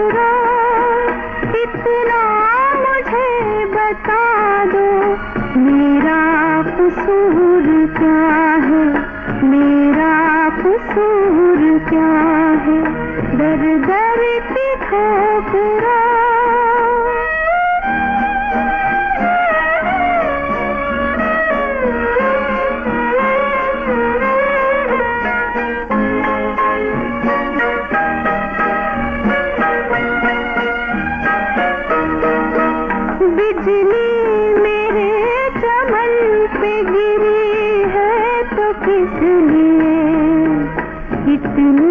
रंगा इतना किस लिए इतनी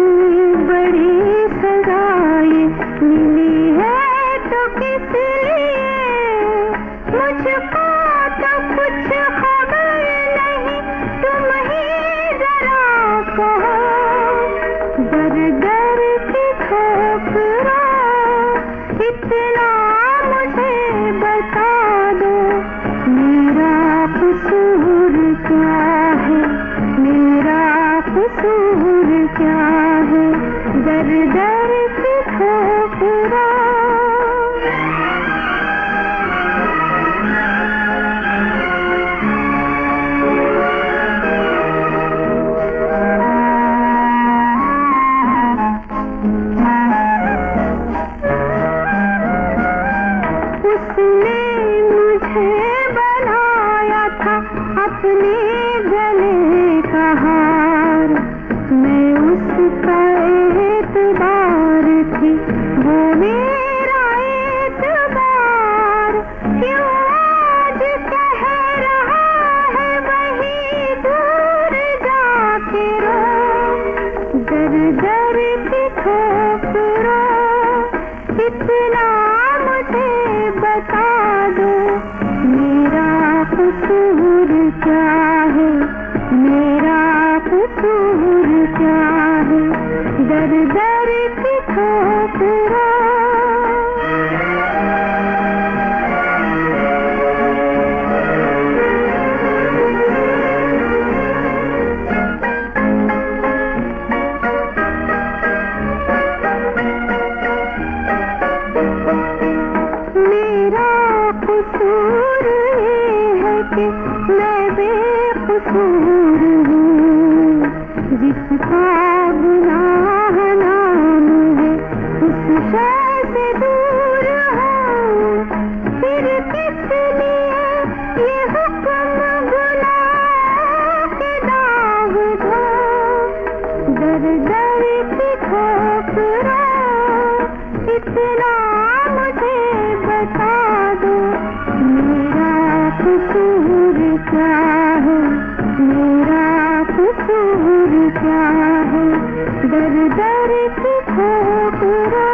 क्या है? दर दर की इतना मुझे बता दो, मेरा कसूर क्या है? मेरा कसूर क्या है? दर दर की ठोकरा कि मैं बेकसूर हूँ। जिसका गुनाह नाम है, उस शय से दूर हूँ। फिर किस लिए ये हुक्म के दाग दो दर दर की इतना मुझे बता दो। मेरा कसूर क्या है मेरा कसूर क्या है दर दर की ठोकरा